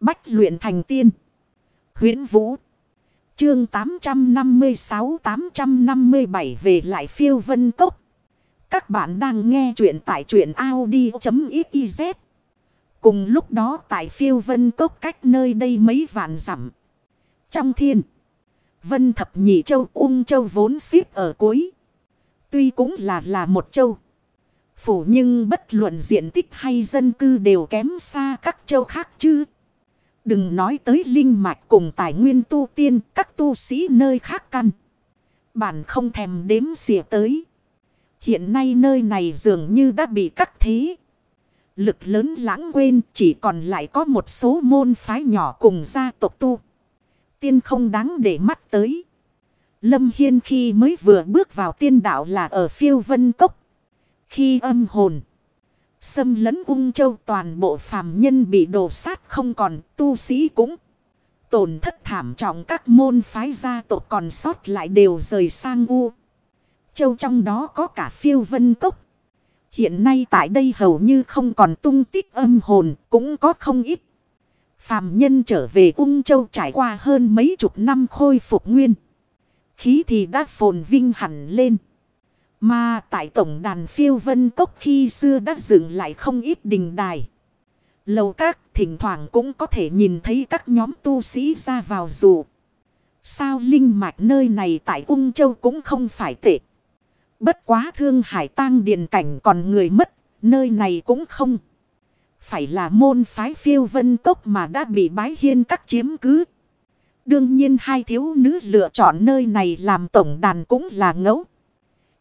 Bách luyện thành tiên. huyễn Vũ. Chương 856-857 về lại phiêu vân cốc. Các bạn đang nghe truyện tại truyện Audi.xyz. Cùng lúc đó tại phiêu vân cốc cách nơi đây mấy vạn dặm Trong thiên. Vân thập nhị châu ung châu vốn xếp ở cuối. Tuy cũng là là một châu. Phủ nhưng bất luận diện tích hay dân cư đều kém xa các châu khác chứ. Đừng nói tới linh mạch cùng tài nguyên tu tiên, các tu sĩ nơi khác căn. Bản không thèm đếm xỉa tới. Hiện nay nơi này dường như đã bị cắt thế. Lực lớn lãng quên, chỉ còn lại có một số môn phái nhỏ cùng gia tộc tu. Tiên không đáng để mắt tới. Lâm Hiên khi mới vừa bước vào tiên đạo là ở phiêu vân cốc. Khi âm hồn. Xâm lấn ung châu toàn bộ phàm nhân bị đổ sát không còn, tu sĩ cũng. Tổn thất thảm trọng, các môn phái gia tộc còn sót lại đều rời sang u. Châu trong đó có cả phiêu vân cốc. Hiện nay tại đây hầu như không còn tung tích âm hồn, cũng có không ít. Phàm nhân trở về ung châu trải qua hơn mấy chục năm khôi phục nguyên. Khí thì đã phồn vinh hẳn lên. Mà tại tổng đàn phiêu vân cốc khi xưa đã dựng lại không ít đình đài. Lầu các thỉnh thoảng cũng có thể nhìn thấy các nhóm tu sĩ ra vào dù. Sao linh mạch nơi này tại ung châu cũng không phải tệ. Bất quá thương hải tang điện cảnh còn người mất, nơi này cũng không. Phải là môn phái phiêu vân cốc mà đã bị bái hiên các chiếm cứ. Đương nhiên hai thiếu nữ lựa chọn nơi này làm tổng đàn cũng là ngẫu.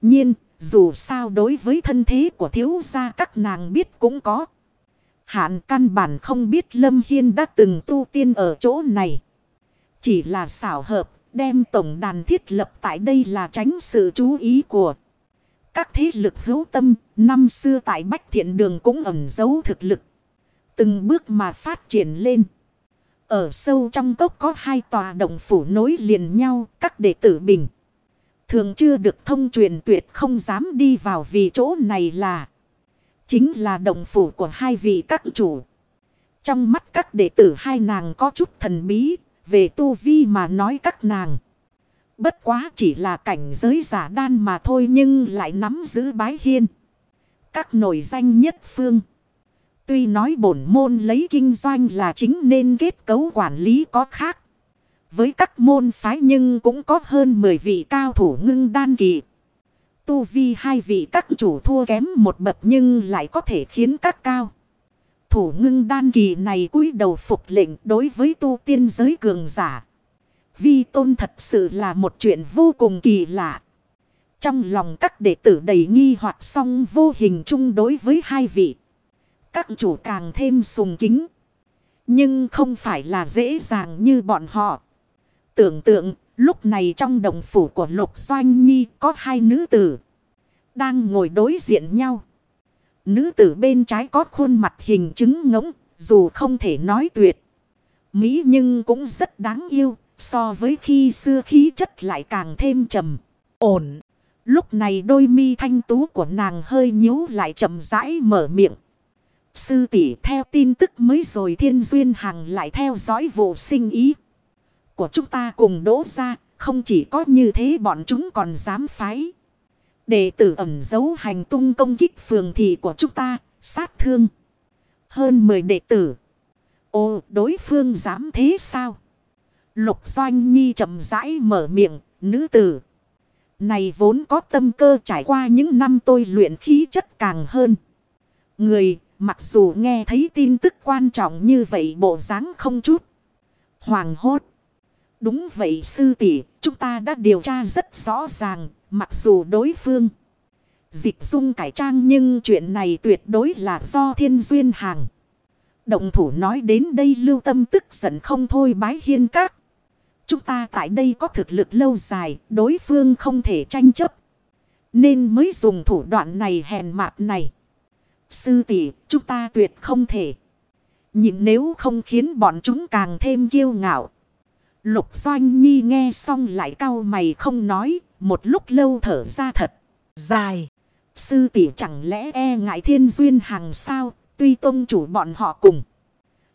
Nhiên, dù sao đối với thân thế của thiếu gia các nàng biết cũng có. Hạn căn bản không biết Lâm Hiên đã từng tu tiên ở chỗ này. Chỉ là xảo hợp, đem tổng đàn thiết lập tại đây là tránh sự chú ý của các thế lực hữu tâm. Năm xưa tại Bách Thiện Đường cũng ẩn giấu thực lực. Từng bước mà phát triển lên. Ở sâu trong cốc có hai tòa động phủ nối liền nhau, các đệ tử bình. Thường chưa được thông truyền tuyệt không dám đi vào vì chỗ này là. Chính là động phủ của hai vị các chủ. Trong mắt các đệ tử hai nàng có chút thần bí, về tu vi mà nói các nàng. Bất quá chỉ là cảnh giới giả đan mà thôi nhưng lại nắm giữ bái hiên. Các nổi danh nhất phương. Tuy nói bổn môn lấy kinh doanh là chính nên kết cấu quản lý có khác. Với các môn phái nhưng cũng có hơn 10 vị cao thủ ngưng đan kỳ. Tu vi hai vị các chủ thua kém một bậc nhưng lại có thể khiến các cao. Thủ ngưng đan kỳ này cúi đầu phục lệnh đối với tu tiên giới cường giả. Vi tôn thật sự là một chuyện vô cùng kỳ lạ. Trong lòng các đệ tử đầy nghi hoặc song vô hình chung đối với hai vị. Các chủ càng thêm sùng kính. Nhưng không phải là dễ dàng như bọn họ. Tưởng tượng, lúc này trong đồng phủ của Lục Doanh Nhi có hai nữ tử. Đang ngồi đối diện nhau. Nữ tử bên trái có khuôn mặt hình chứng ngỗng, dù không thể nói tuyệt. Mỹ nhưng cũng rất đáng yêu, so với khi xưa khí chất lại càng thêm trầm, ổn. Lúc này đôi mi thanh tú của nàng hơi nhíu lại chậm rãi mở miệng. Sư tỷ theo tin tức mới rồi thiên duyên hằng lại theo dõi vụ sinh ý của chúng ta cùng đỗ ra, không chỉ có như thế bọn chúng còn dám phái. Đệ tử ẩn giấu hành tung công kích phường thị của chúng ta, sát thương. Hơn 10 đệ tử. Ồ, đối phương dám thế sao? Lục Doanh Nhi chậm rãi mở miệng, nữ tử. Này vốn có tâm cơ trải qua những năm tôi luyện khí chất càng hơn. Người, mặc dù nghe thấy tin tức quan trọng như vậy bộ dáng không chút. Hoàng hốt. Đúng vậy sư tỷ, chúng ta đã điều tra rất rõ ràng, mặc dù đối phương dịch dung cải trang nhưng chuyện này tuyệt đối là do thiên duyên hàng. Động thủ nói đến đây lưu tâm tức giận không thôi bái hiên các. Chúng ta tại đây có thực lực lâu dài, đối phương không thể tranh chấp. Nên mới dùng thủ đoạn này hèn mạt này. Sư tỷ, chúng ta tuyệt không thể. Nhìn nếu không khiến bọn chúng càng thêm kiêu ngạo. Lục Doanh Nhi nghe xong lại cau mày không nói, một lúc lâu thở ra thật, dài. Sư tỷ chẳng lẽ e ngại thiên duyên hàng sao, tuy tôn chủ bọn họ cùng.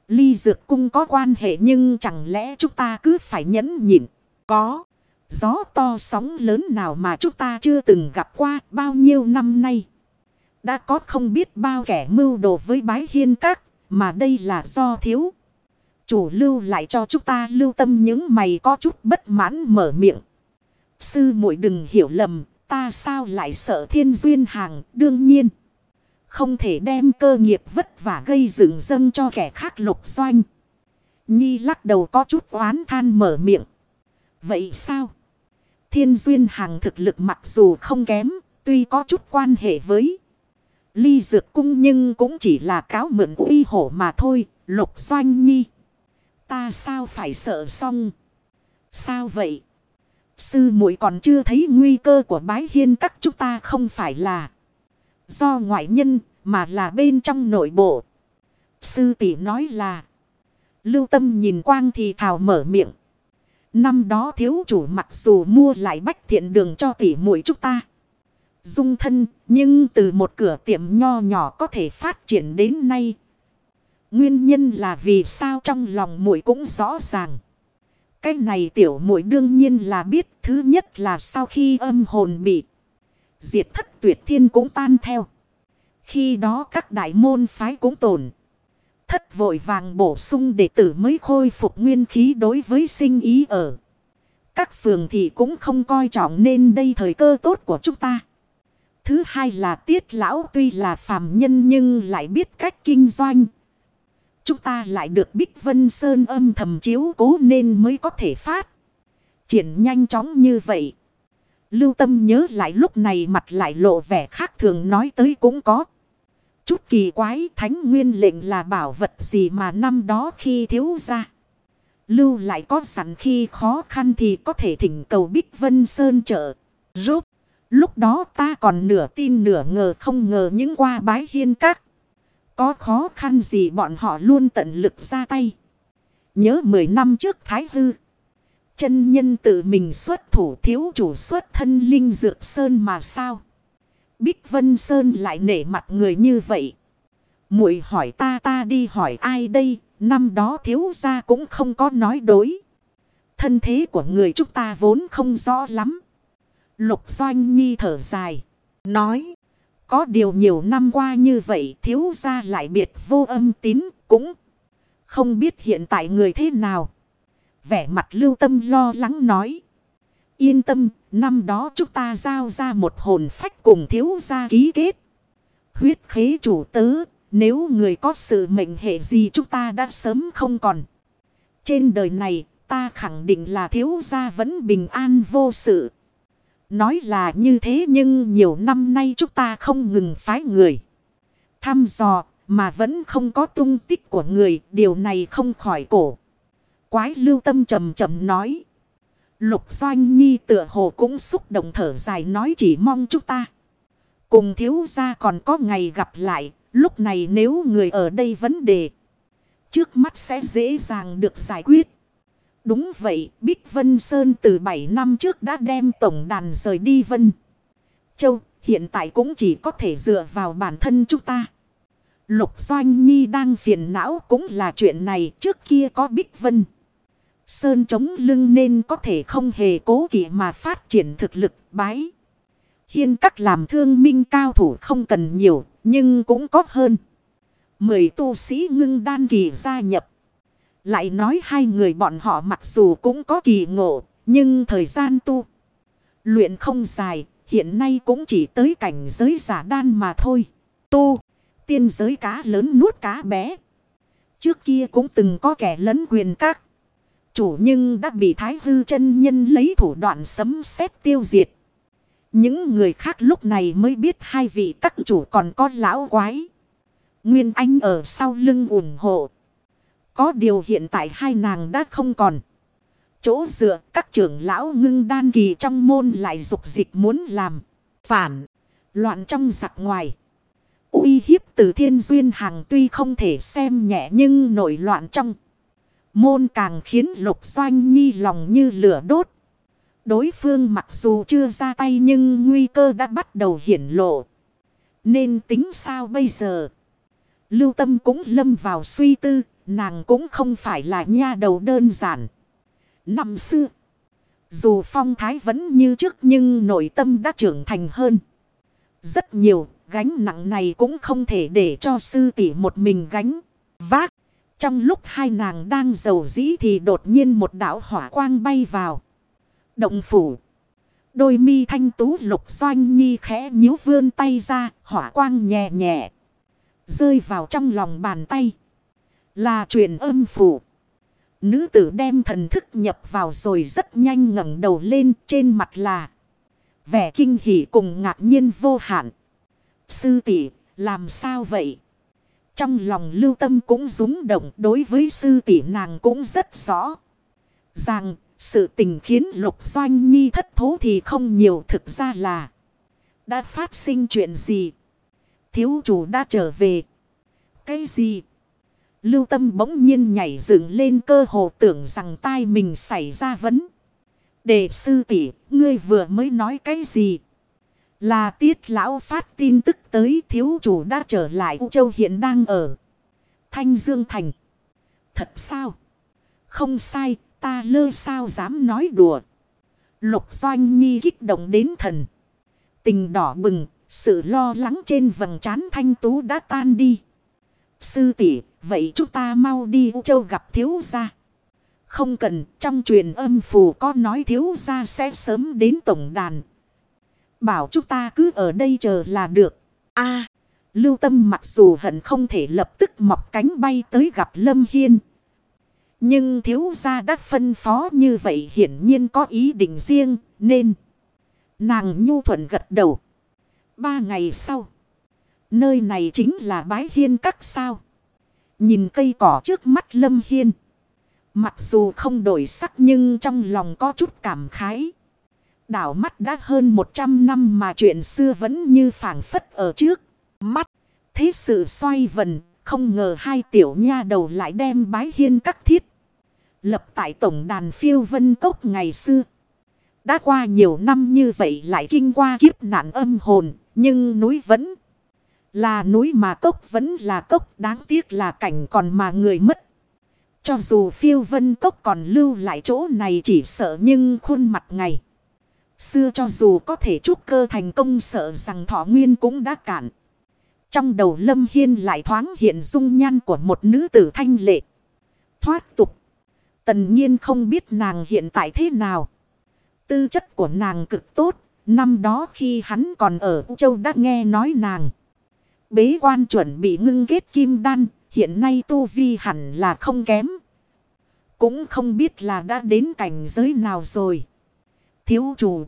Ly dược cung có quan hệ nhưng chẳng lẽ chúng ta cứ phải nhẫn nhịn. Có. Gió to sóng lớn nào mà chúng ta chưa từng gặp qua bao nhiêu năm nay. Đã có không biết bao kẻ mưu đồ với bái hiên các. Mà đây là do thiếu. Chủ lưu lại cho chúng ta lưu tâm những mày có chút bất mãn mở miệng. Sư muội đừng hiểu lầm. Ta sao lại sợ thiên duyên hàng đương nhiên. Không thể đem cơ nghiệp vất vả gây dựng dâng cho kẻ khác lục doanh. Nhi lắc đầu có chút oán than mở miệng. Vậy sao? Thiên duyên hàng thực lực mặc dù không kém, tuy có chút quan hệ với ly dược cung nhưng cũng chỉ là cáo mượn uy hổ mà thôi, lục doanh nhi. Ta sao phải sợ xong? Sao vậy? Sư muội còn chưa thấy nguy cơ của bái hiên các chúng ta không phải là do ngoại nhân mà là bên trong nội bộ. Sư tỷ nói là lưu tâm nhìn quang thì thảo mở miệng. Năm đó thiếu chủ mặc dù mua lại bách thiện đường cho tỷ muội chúng ta. Dung thân, nhưng từ một cửa tiệm nho nhỏ có thể phát triển đến nay. Nguyên nhân là vì sao trong lòng muội cũng rõ ràng. Cái này tiểu muội đương nhiên là biết, thứ nhất là sau khi âm hồn bị diệt thất tuyệt thiên cũng tan theo. Khi đó các đại môn phái cũng tổn. Thất vội vàng bổ sung đệ tử mới khôi phục nguyên khí đối với sinh ý ở. Các phường thì cũng không coi trọng nên đây thời cơ tốt của chúng ta. Thứ hai là tiết lão tuy là phàm nhân nhưng lại biết cách kinh doanh. Chúng ta lại được Bích Vân Sơn âm thầm chiếu cố nên mới có thể phát. Triển nhanh chóng như vậy. Lưu tâm nhớ lại lúc này mặt lại lộ vẻ khác thường nói tới cũng có. Chút kỳ quái thánh nguyên lệnh là bảo vật gì mà năm đó khi thiếu ra. Lưu lại có sẵn khi khó khăn thì có thể thỉnh cầu Bích Vân Sơn trợ giúp. Lúc đó ta còn nửa tin nửa ngờ không ngờ những qua bái hiên các. Có khó khăn gì bọn họ luôn tận lực ra tay. Nhớ 10 năm trước Thái Hư. Chân nhân tự mình xuất thủ thiếu chủ xuất thân linh dược sơn mà sao. Bích Vân Sơn lại nể mặt người như vậy. muội hỏi ta ta đi hỏi ai đây, năm đó thiếu gia cũng không có nói đối. Thân thế của người chúng ta vốn không rõ lắm. Lục Doanh Nhi thở dài, nói. Có điều nhiều năm qua như vậy thiếu gia lại biệt vô âm tín cũng không biết hiện tại người thế nào. Vẻ mặt lưu tâm lo lắng nói. Yên tâm, năm đó chúng ta giao ra một hồn phách cùng thiếu gia ký kết. Huyết khế chủ tớ, nếu người có sự mệnh hệ gì chúng ta đã sớm không còn. Trên đời này, ta khẳng định là thiếu gia vẫn bình an vô sự. Nói là như thế nhưng nhiều năm nay chúng ta không ngừng phái người. Thăm dò mà vẫn không có tung tích của người, điều này không khỏi cổ. Quái lưu tâm trầm trầm nói. Lục Doanh Nhi tựa hồ cũng xúc động thở dài nói chỉ mong chúng ta. Cùng thiếu gia còn có ngày gặp lại, lúc này nếu người ở đây vấn đề. Trước mắt sẽ dễ dàng được giải quyết. Đúng vậy, Bích Vân Sơn từ 7 năm trước đã đem tổng đàn rời đi Vân. Châu, hiện tại cũng chỉ có thể dựa vào bản thân chúng ta. Lục Doanh Nhi đang phiền não cũng là chuyện này trước kia có Bích Vân. Sơn chống lưng nên có thể không hề cố kỵ mà phát triển thực lực bái. Hiên các làm thương minh cao thủ không cần nhiều, nhưng cũng có hơn. Mười tu sĩ ngưng đan kỳ gia nhập. Lại nói hai người bọn họ mặc dù cũng có kỳ ngộ, nhưng thời gian tu. Luyện không dài, hiện nay cũng chỉ tới cảnh giới giả đan mà thôi. Tu, tiên giới cá lớn nuốt cá bé. Trước kia cũng từng có kẻ lấn quyền các chủ nhưng đã bị thái hư chân nhân lấy thủ đoạn sấm sét tiêu diệt. Những người khác lúc này mới biết hai vị các chủ còn có lão quái. Nguyên Anh ở sau lưng ủng hộ. Có điều hiện tại hai nàng đã không còn. Chỗ dựa các trưởng lão ngưng đan kỳ trong môn lại dục dịch muốn làm. Phản. Loạn trong giặc ngoài. uy hiếp từ thiên duyên hàng tuy không thể xem nhẹ nhưng nổi loạn trong. Môn càng khiến lục doanh nhi lòng như lửa đốt. Đối phương mặc dù chưa ra tay nhưng nguy cơ đã bắt đầu hiển lộ. Nên tính sao bây giờ? Lưu tâm cũng lâm vào suy tư, nàng cũng không phải là nha đầu đơn giản. Năm xưa, dù phong thái vẫn như trước nhưng nội tâm đã trưởng thành hơn. Rất nhiều, gánh nặng này cũng không thể để cho sư tỷ một mình gánh, vác. Trong lúc hai nàng đang giàu dĩ thì đột nhiên một đảo hỏa quang bay vào. Động phủ. Đôi mi thanh tú lục doanh nhi khẽ nhíu vươn tay ra, hỏa quang nhẹ nhẹ. Rơi vào trong lòng bàn tay. Là truyền âm phủ. Nữ tử đem thần thức nhập vào rồi rất nhanh ngẩng đầu lên, trên mặt là. Vẻ kinh hỉ cùng ngạc nhiên vô hạn. Sư tỷ, làm sao vậy? Trong lòng lưu tâm cũng rúng động, đối với sư tỷ nàng cũng rất rõ. Rằng, sự tình khiến lục doanh nhi thất thố thì không nhiều, thực ra là. Đã phát sinh chuyện gì? Thiếu chủ đã trở về. Cái gì? Lưu tâm bỗng nhiên nhảy dựng lên cơ hồ tưởng rằng tai mình xảy ra vấn. đệ sư tỷ ngươi vừa mới nói cái gì? Là tiết lão phát tin tức tới thiếu chủ đã trở lại U Châu hiện đang ở. Thanh Dương Thành. Thật sao? Không sai, ta lơ sao dám nói đùa. Lục Doanh Nhi kích động đến thần. Tình đỏ bừng, sự lo lắng trên vầng trán thanh tú đã tan đi. Sư tỷ vậy chúng ta mau đi U Châu gặp thiếu gia. Không cần, trong truyền âm phù có nói thiếu gia sẽ sớm đến tổng đàn. Bảo chúng ta cứ ở đây chờ là được. a lưu tâm mặc dù hận không thể lập tức mọc cánh bay tới gặp Lâm Hiên. Nhưng thiếu gia đã phân phó như vậy hiển nhiên có ý định riêng nên. Nàng nhu thuận gật đầu. Ba ngày sau. Nơi này chính là bái hiên các sao. Nhìn cây cỏ trước mắt Lâm Hiên. Mặc dù không đổi sắc nhưng trong lòng có chút cảm khái. Đảo mắt đã hơn 100 năm mà chuyện xưa vẫn như phảng phất ở trước. Mắt, thế sự xoay vần, không ngờ hai tiểu nha đầu lại đem bái hiên các thiết. Lập tại tổng đàn phiêu vân cốc ngày xưa. Đã qua nhiều năm như vậy lại kinh qua kiếp nạn âm hồn, nhưng núi vẫn là núi mà cốc vẫn là cốc, đáng tiếc là cảnh còn mà người mất. Cho dù phiêu vân cốc còn lưu lại chỗ này chỉ sợ nhưng khuôn mặt ngày. Xưa cho dù có thể trúc cơ thành công sợ rằng thọ nguyên cũng đã cạn. Trong đầu Lâm Hiên lại thoáng hiện dung nhan của một nữ tử thanh lệ. Thoát tục. Tần nhiên không biết nàng hiện tại thế nào. Tư chất của nàng cực tốt. Năm đó khi hắn còn ở Châu đã nghe nói nàng. Bế quan chuẩn bị ngưng kết kim đan. Hiện nay tu vi hẳn là không kém. Cũng không biết là đã đến cảnh giới nào rồi. Thiếu chủ.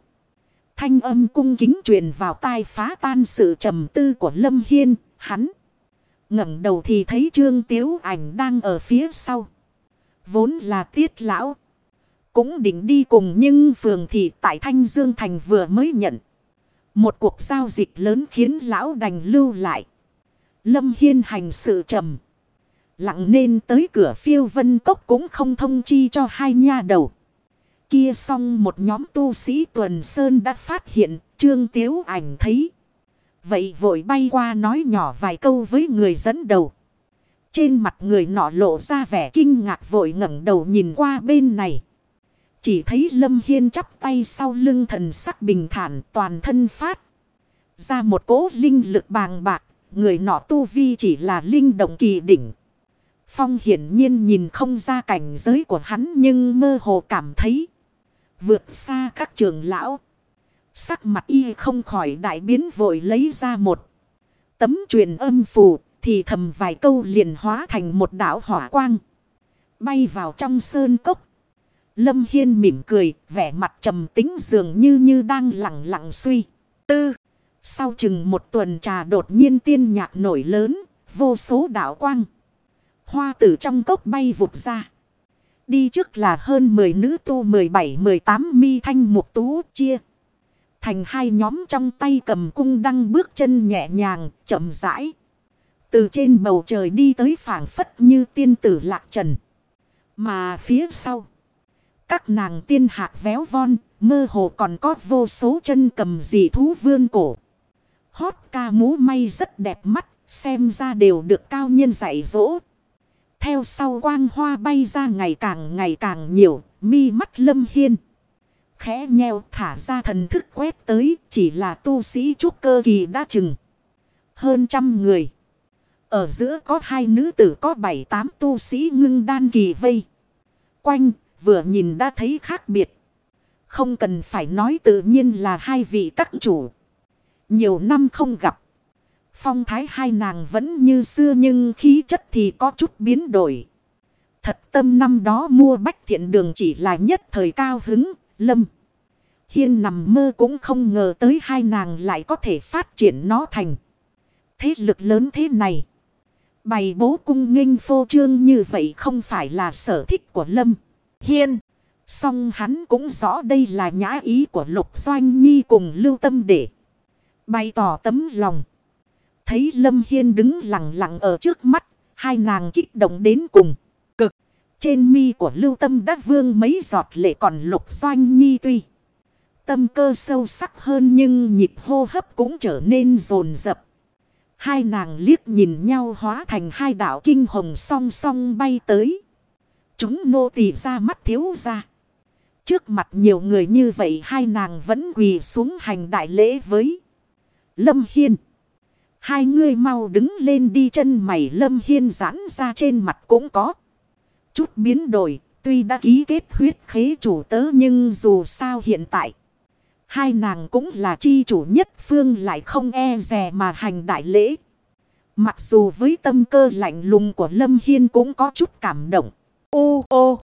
Thanh âm cung kính truyền vào tai phá tan sự trầm tư của Lâm Hiên. Hắn ngẩng đầu thì thấy Trương Tiếu Ảnh đang ở phía sau. Vốn là tiết lão. Cũng định đi cùng nhưng phường thị tại Thanh Dương Thành vừa mới nhận. Một cuộc giao dịch lớn khiến lão đành lưu lại. Lâm Hiên hành sự trầm. Lặng nên tới cửa phiêu vân cốc cũng không thông chi cho hai nha đầu. Kia xong một nhóm tu sĩ tuần sơn đã phát hiện, trương tiếu ảnh thấy. Vậy vội bay qua nói nhỏ vài câu với người dẫn đầu. Trên mặt người nọ lộ ra vẻ kinh ngạc vội ngẩng đầu nhìn qua bên này. Chỉ thấy Lâm Hiên chắp tay sau lưng thần sắc bình thản, toàn thân phát. Ra một cỗ linh lực bàng bạc. Người nọ tu vi chỉ là linh động kỳ đỉnh. Phong hiển nhiên nhìn không ra cảnh giới của hắn nhưng mơ hồ cảm thấy. Vượt xa các trường lão. Sắc mặt y không khỏi đại biến vội lấy ra một. Tấm truyền âm phù thì thầm vài câu liền hóa thành một đảo hỏa quang. Bay vào trong sơn cốc. Lâm Hiên mỉm cười, vẻ mặt trầm tính dường như như đang lặng lặng suy. Tư, sau chừng một tuần trà đột nhiên tiên nhạc nổi lớn, vô số đảo quang. Hoa tử trong cốc bay vụt ra. Đi trước là hơn 10 nữ tu 17-18 mi thanh mục tú chia. Thành hai nhóm trong tay cầm cung đăng bước chân nhẹ nhàng, chậm rãi. Từ trên bầu trời đi tới phảng phất như tiên tử lạc trần. Mà phía sau. Các nàng tiên hạc véo von, mơ hồ còn có vô số chân cầm dị thú vương cổ. Hót ca mũ may rất đẹp mắt, xem ra đều được cao nhân dạy dỗ. theo sau quang hoa bay ra ngày càng ngày càng nhiều, mi mắt lâm hiên. Khẽ nheo thả ra thần thức quét tới, chỉ là tu sĩ trúc cơ kỳ đã chừng. Hơn trăm người. Ở giữa có hai nữ tử có bảy tám tu sĩ ngưng đan kỳ vây. Quanh, vừa nhìn đã thấy khác biệt. Không cần phải nói tự nhiên là hai vị các chủ. Nhiều năm không gặp. Phong thái hai nàng vẫn như xưa nhưng khí chất thì có chút biến đổi. Thật tâm năm đó mua bách thiện đường chỉ là nhất thời cao hứng, lâm. Hiên nằm mơ cũng không ngờ tới hai nàng lại có thể phát triển nó thành. Thế lực lớn thế này. Bày bố cung nghênh phô trương như vậy không phải là sở thích của Lâm Hiên. Song hắn cũng rõ đây là nhã ý của Lục Doanh Nhi cùng lưu tâm để bày tỏ tấm lòng. Thấy Lâm Hiên đứng lặng lặng ở trước mắt, hai nàng kích động đến cùng. Cực, trên mi của lưu tâm đã vương mấy giọt lệ còn Lục Doanh Nhi tuy. Tâm cơ sâu sắc hơn nhưng nhịp hô hấp cũng trở nên rồn rập. Hai nàng liếc nhìn nhau hóa thành hai đạo kinh hồng song song bay tới. Chúng nô tỳ ra mắt thiếu ra. Trước mặt nhiều người như vậy hai nàng vẫn quỳ xuống hành đại lễ với Lâm Hiên. Hai người mau đứng lên đi chân mày Lâm Hiên giãn ra trên mặt cũng có. Chút biến đổi, tuy đã ký kết huyết khế chủ tớ nhưng dù sao hiện tại. Hai nàng cũng là chi chủ nhất phương lại không e rè mà hành đại lễ. Mặc dù với tâm cơ lạnh lùng của Lâm Hiên cũng có chút cảm động. Ô ô!